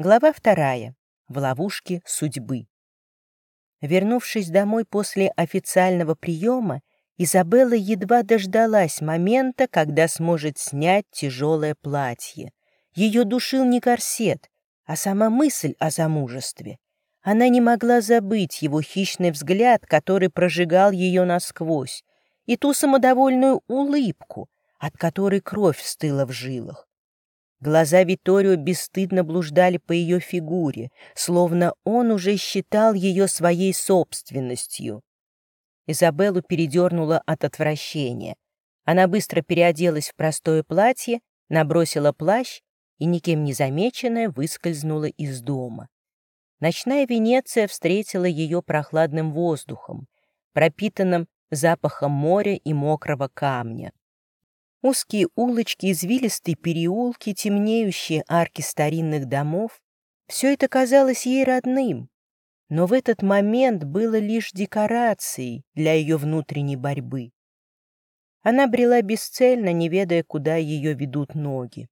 Глава вторая. В ловушке судьбы. Вернувшись домой после официального приема, Изабелла едва дождалась момента, когда сможет снять тяжелое платье. Ее душил не корсет, а сама мысль о замужестве. Она не могла забыть его хищный взгляд, который прожигал ее насквозь, и ту самодовольную улыбку, от которой кровь стыла в жилах. Глаза Виторио бесстыдно блуждали по ее фигуре, словно он уже считал ее своей собственностью. Изабеллу передернула от отвращения. Она быстро переоделась в простое платье, набросила плащ и, никем не замеченная, выскользнула из дома. Ночная Венеция встретила ее прохладным воздухом, пропитанным запахом моря и мокрого камня. Узкие улочки, извилистые переулки, темнеющие арки старинных домов — все это казалось ей родным, но в этот момент было лишь декорацией для ее внутренней борьбы. Она брела бесцельно, не ведая, куда ее ведут ноги.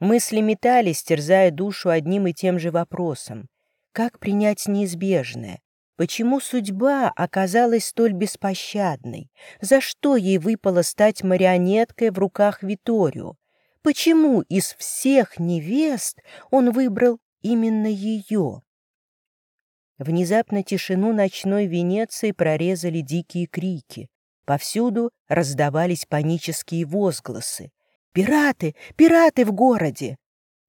Мысли метались, терзая душу одним и тем же вопросом. Как принять неизбежное? Почему судьба оказалась столь беспощадной? За что ей выпало стать марионеткой в руках Виторио? Почему из всех невест он выбрал именно ее? Внезапно тишину ночной Венеции прорезали дикие крики. Повсюду раздавались панические возгласы. «Пираты! Пираты в городе!»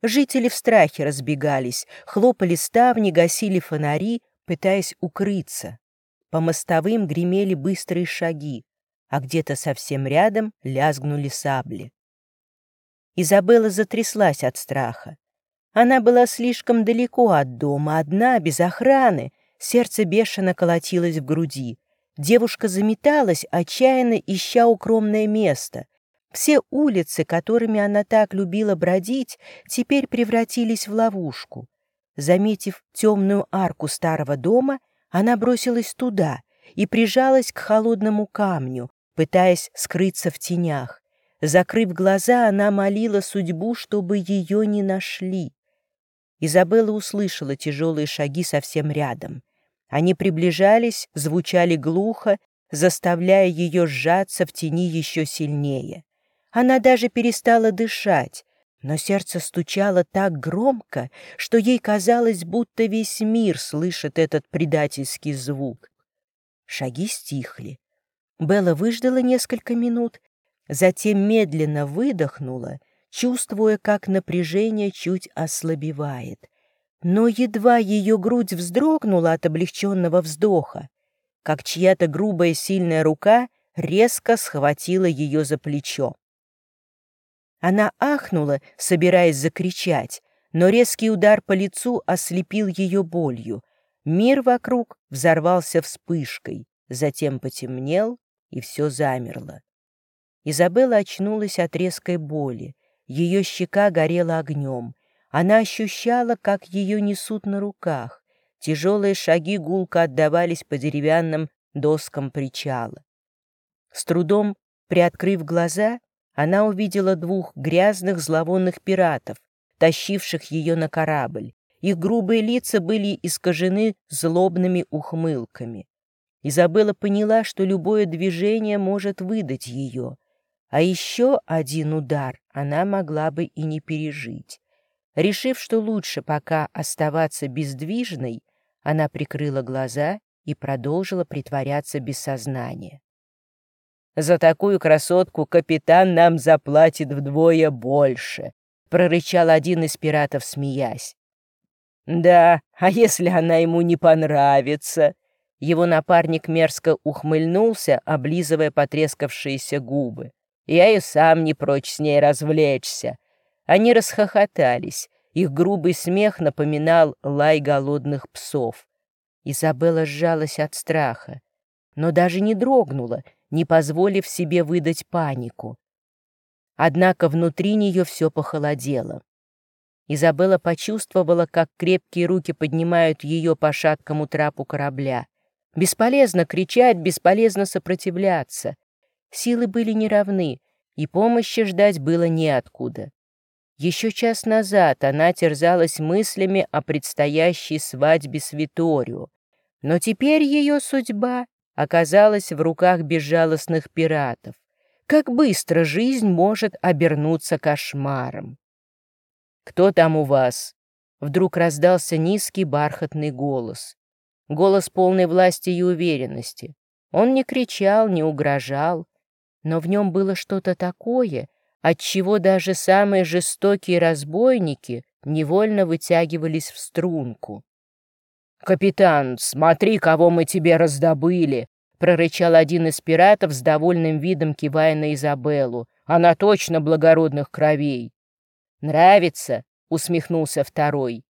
Жители в страхе разбегались, хлопали ставни, гасили фонари, пытаясь укрыться. По мостовым гремели быстрые шаги, а где-то совсем рядом лязгнули сабли. Изабелла затряслась от страха. Она была слишком далеко от дома, одна, без охраны. Сердце бешено колотилось в груди. Девушка заметалась, отчаянно ища укромное место. Все улицы, которыми она так любила бродить, теперь превратились в ловушку. Заметив темную арку старого дома, она бросилась туда и прижалась к холодному камню, пытаясь скрыться в тенях. Закрыв глаза, она молила судьбу, чтобы ее не нашли. Изабелла услышала тяжелые шаги совсем рядом. Они приближались, звучали глухо, заставляя ее сжаться в тени еще сильнее. Она даже перестала дышать, но сердце стучало так громко, что ей казалось, будто весь мир слышит этот предательский звук. Шаги стихли. Белла выждала несколько минут, затем медленно выдохнула, чувствуя, как напряжение чуть ослабевает. Но едва ее грудь вздрогнула от облегченного вздоха, как чья-то грубая сильная рука резко схватила ее за плечо. Она ахнула, собираясь закричать, но резкий удар по лицу ослепил ее болью. Мир вокруг взорвался вспышкой, затем потемнел, и все замерло. Изабелла очнулась от резкой боли. Ее щека горела огнем. Она ощущала, как ее несут на руках. Тяжелые шаги гулко отдавались по деревянным доскам причала. С трудом приоткрыв глаза, она увидела двух грязных зловонных пиратов, тащивших ее на корабль. Их грубые лица были искажены злобными ухмылками. Изабелла поняла, что любое движение может выдать ее, а еще один удар она могла бы и не пережить. Решив, что лучше пока оставаться бездвижной, она прикрыла глаза и продолжила притворяться без сознания. За такую красотку капитан нам заплатит вдвое больше», — прорычал один из пиратов, смеясь. «Да, а если она ему не понравится?» Его напарник мерзко ухмыльнулся, облизывая потрескавшиеся губы. «Я и сам не прочь с ней развлечься». Они расхохотались. Их грубый смех напоминал лай голодных псов. Изабелла сжалась от страха, но даже не дрогнула, не позволив себе выдать панику. Однако внутри нее все похолодело. Изабелла почувствовала, как крепкие руки поднимают ее по шаткому трапу корабля. Бесполезно кричать, бесполезно сопротивляться. Силы были неравны, и помощи ждать было неоткуда. Еще час назад она терзалась мыслями о предстоящей свадьбе с Виторио, но теперь ее судьба оказалась в руках безжалостных пиратов. Как быстро жизнь может обернуться кошмаром. «Кто там у вас?» Вдруг раздался низкий бархатный голос. Голос полной власти и уверенности. Он не кричал, не угрожал, но в нем было что-то такое, отчего даже самые жестокие разбойники невольно вытягивались в струнку. «Капитан, смотри, кого мы тебе раздобыли!» — прорычал один из пиратов с довольным видом, кивая на Изабеллу. «Она точно благородных кровей!» «Нравится?» — усмехнулся второй.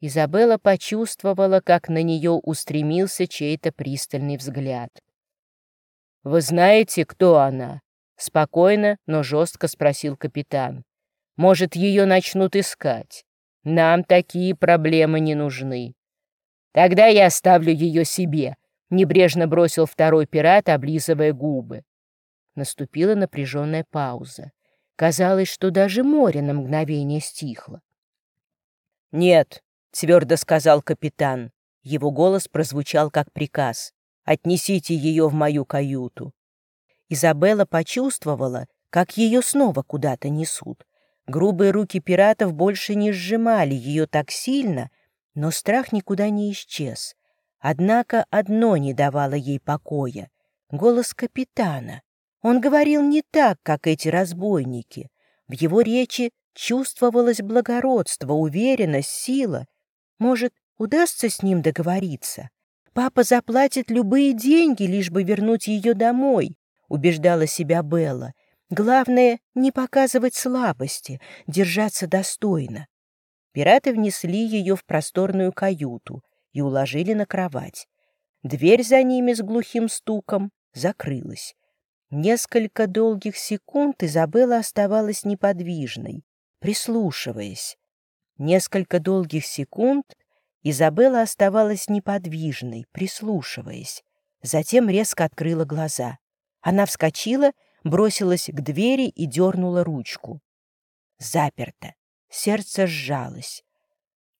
Изабелла почувствовала, как на нее устремился чей-то пристальный взгляд. «Вы знаете, кто она?» Спокойно, но жестко спросил капитан. Может, ее начнут искать? Нам такие проблемы не нужны. Тогда я оставлю ее себе, небрежно бросил второй пират, облизывая губы. Наступила напряженная пауза. Казалось, что даже море на мгновение стихло. «Нет», — твердо сказал капитан. Его голос прозвучал как приказ. «Отнесите ее в мою каюту. Изабелла почувствовала, как ее снова куда-то несут. Грубые руки пиратов больше не сжимали ее так сильно, но страх никуда не исчез. Однако одно не давало ей покоя — голос капитана. Он говорил не так, как эти разбойники. В его речи чувствовалось благородство, уверенность, сила. Может, удастся с ним договориться? Папа заплатит любые деньги, лишь бы вернуть ее домой убеждала себя Белла. Главное — не показывать слабости, держаться достойно. Пираты внесли ее в просторную каюту и уложили на кровать. Дверь за ними с глухим стуком закрылась. Несколько долгих секунд Изабелла оставалась неподвижной, прислушиваясь. Несколько долгих секунд Изабелла оставалась неподвижной, прислушиваясь. Затем резко открыла глаза. Она вскочила, бросилась к двери и дернула ручку. Заперто. Сердце сжалось.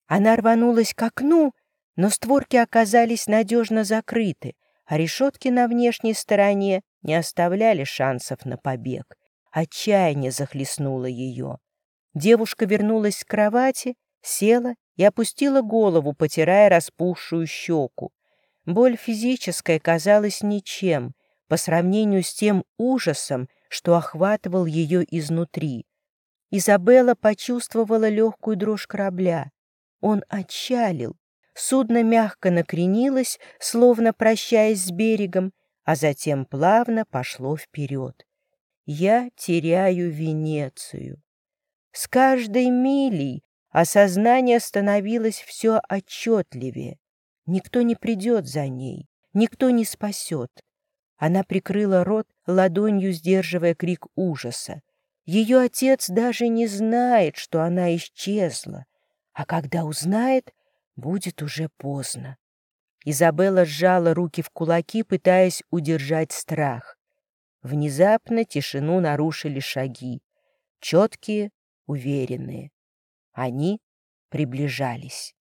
Она рванулась к окну, но створки оказались надежно закрыты, а решетки на внешней стороне не оставляли шансов на побег. Отчаяние захлестнуло ее. Девушка вернулась к кровати, села и опустила голову, потирая распухшую щеку. Боль физическая казалась ничем — по сравнению с тем ужасом, что охватывал ее изнутри. Изабелла почувствовала легкую дрожь корабля. Он отчалил. Судно мягко накренилось, словно прощаясь с берегом, а затем плавно пошло вперед. Я теряю Венецию. С каждой милей осознание становилось все отчетливее. Никто не придет за ней, никто не спасет. Она прикрыла рот ладонью, сдерживая крик ужаса. Ее отец даже не знает, что она исчезла, а когда узнает, будет уже поздно. Изабелла сжала руки в кулаки, пытаясь удержать страх. Внезапно тишину нарушили шаги, четкие, уверенные. Они приближались.